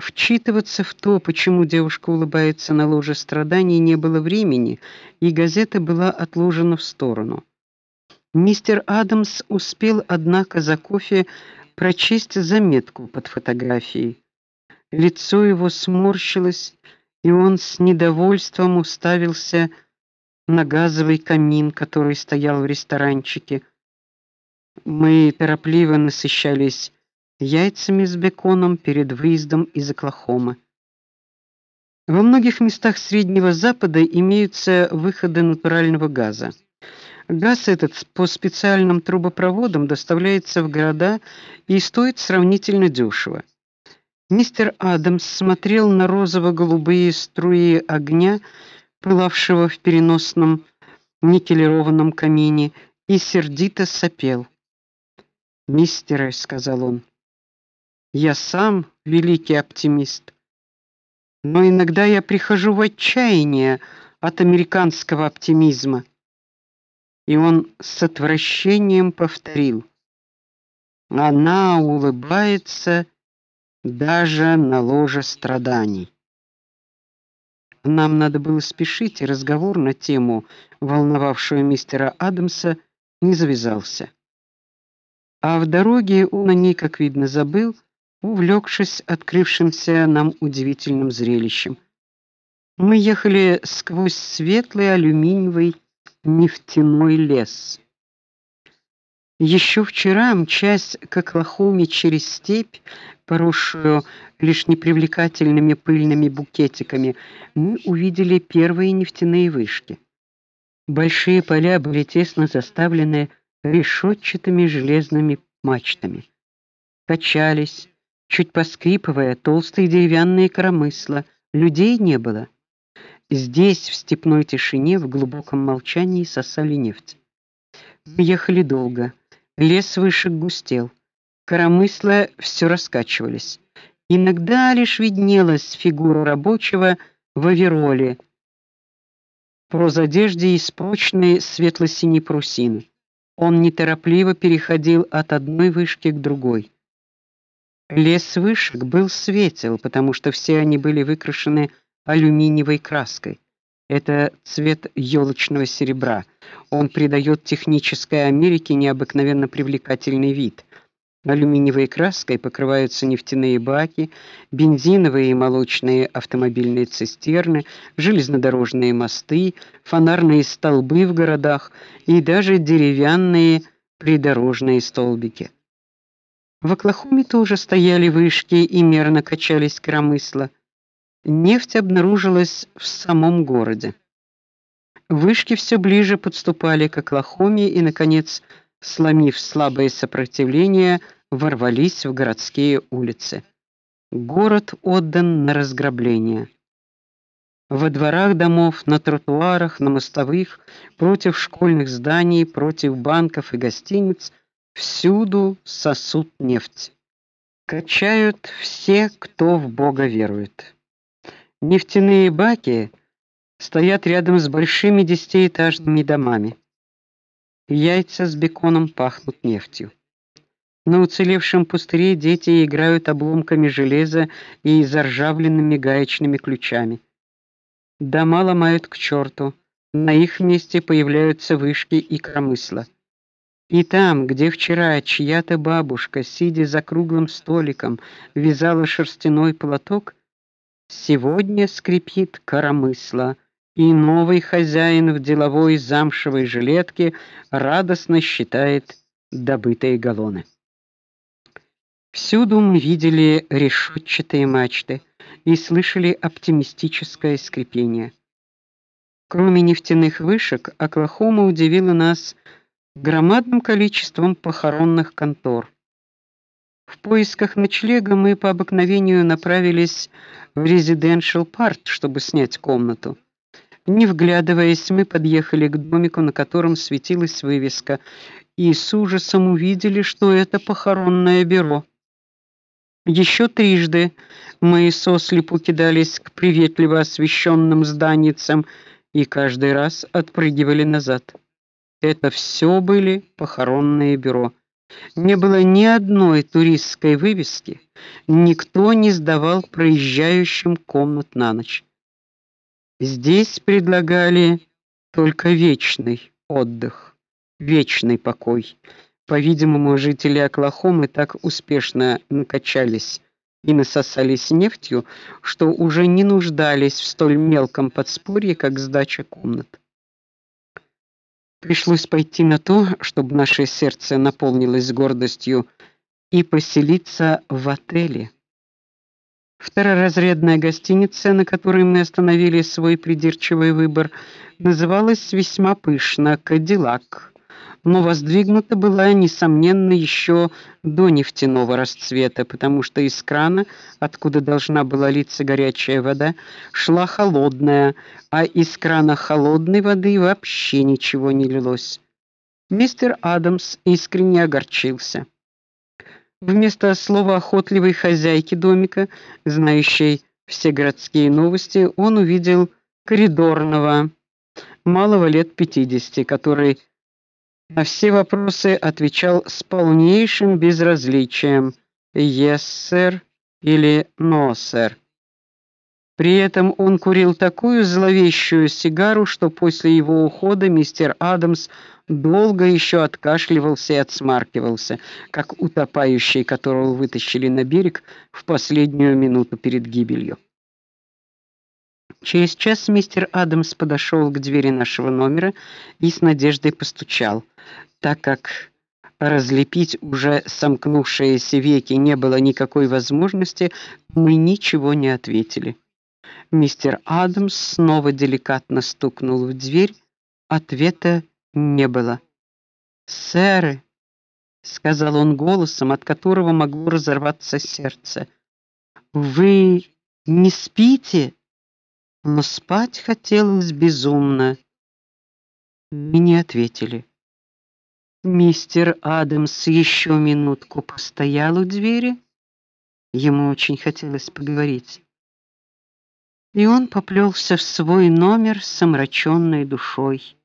Вчитываться в то, почему девушка улыбается на ложе страданий, не было времени, и газета была отложена в сторону. Мистер Адамс успел, однако, за кофе прочесть заметку под фотографией. Лицо его сморщилось, и он с недовольством уставился на газовый камин, который стоял в ресторанчике. Мы торопливо насыщались яйцами с беконом перед выездом из Оклахомы. Во многих местах Среднего Запада имеются выходы натурального газа. Газ этот по специальным трубопроводам доставляется в города и стоит сравнительно дешево. Мистер Адамс смотрел на розово-голубые струи огня, пылавшего в переносном никелированном камине, и сердито сопел. "Мистеры", сказал он. "Я сам великий оптимист, но иногда я прихожу в отчаяние от американского оптимизма". И он с отвращением повторил: "Она улыбается даже на ложе страданий". Нам надо было спешить, и разговор на тему, волновавшую мистера Адамса, не завязался. А в дороге он о ней, как видно, забыл, увлекшись открывшимся нам удивительным зрелищем. Мы ехали сквозь светлый алюминиевый нефтяной лес. Еще вчера, мчась к Оклахоме через степь, поросшую лишь непривлекательными пыльными букетиками, мы увидели первые нефтяные вышки. Большие поля были тесно заставлены решетчатыми железными мачтами. Качались, чуть поскрипывая, толстые деревянные коромысла. Людей не было. Здесь, в степной тишине, в глубоком молчании сосали нефть. Мы ехали долго. Лес выше густел. Коромысла все раскачивались. Иногда лишь виднелась фигура рабочего в овероле, прозодежде из прочной светло-синей парусины. Он неторопливо переходил от одной вышки к другой. Лес вышек был светел, потому что все они были выкрашены алюминиевой краской. Это цвет елочного серебра. Он придает технической Америке необыкновенно привлекательный вид. Алюминиевой краской покрываются нефтяные баки, бензиновые и молочные автомобильные цистерны, железнодорожные мосты, фонарные столбы в городах и даже деревянные придорожные столбики. В Оклахоме тоже стояли вышки и мерно качались коромысла. Нефть обнаружилась в самом городе. Вышки все ближе подступали к Оклахоме и наконец, сломив слабое сопротивление, ворвались в городские улицы. Город отдан на разграбление. Во дворах домов, на тротуарах, на мостовых, против школьных зданий, против банков и гостиниц всюду сосут нефть. Качают все, кто в Бога верует. Нефтяные баки стоят рядом с большими десятиэтажными домами. Яйца с беконом пахнут нефтью. На уцелевшем пустыре дети играют обломками железа и заржавленными гаечными ключами. Дома ломают к черту. На их месте появляются вышки и кромысла. И там, где вчера чья-то бабушка, сидя за круглым столиком, вязала шерстяной платок, Сегодня скрипит коромысла, и новый хозяин в деловой замшевой жилетке радостно считает добытые галлоны. Всюду мы видели решетчатые мачты и слышали оптимистическое скрипение. Кроме нефтяных вышек, Оклахома удивила нас громадным количеством похоронных контор. В поисках ночлега мы по обыкновению направились в резиденшал парк, чтобы снять комнату. Не вглядываясь, мы подъехали к домику, на котором светилась вывеска, и с ужасом увидели, что это похоронное бюро. Еще трижды мы сослепу кидались к приветливо освещенным зданицам и каждый раз отпрыгивали назад. Это все были похоронные бюро. Не было ни одной туристской вывески, никто не сдавал проезжающим комнат на ночь. Здесь предлагали только вечный отдых, вечный покой. По-видимому, жители Оклахомы так успешно накачались и насосались нефтью, что уже не нуждались в столь мелком подспорье, как сдача комнат. Пришлось пойти на то, чтобы наше сердце наполнилось гордостью и поселиться в отеле. Второразрядная гостиница, на которой мы остановили свой придирчивый выбор, называлась весьма пышно Кадиллак но воздвигнута была несомненно еще до нефтяного расцвета, потому что из крана, откуда должна была литься горячая вода, шла холодная, а из крана холодной воды вообще ничего не лилось. Мистер Адамс искренне огорчился. Вместо слова охотливой хозяйки домика, знающей все городские новости, он увидел коридорного малого лет пятидесяти, который на все вопросы отвечал с полнейшим безразличием: "Yes, sir" или "No, sir". При этом он курил такую зловещую сигару, что после его ухода мистер Адамс долго еще откашливался и отсмаркивался, как утопающий, которого вытащили на берег в последнюю минуту перед гибелью. Через час мистер Адамс подошел к двери нашего номера и с надеждой постучал. Так как разлепить уже сомкнувшиеся веки не было никакой возможности, мы ничего не ответили. Мистер Адамс снова деликатно стукнул в дверь. Ответа не было. "Сэр", сказал он голосом, от которого могло разорваться сердце. "Вы не спите?" Но спать хотелось безумно. Мы не ответили. Мистер Адамс еще минутку постоял у двери. Ему очень хотелось поговорить. И он поплелся в свой номер с омраченной душой.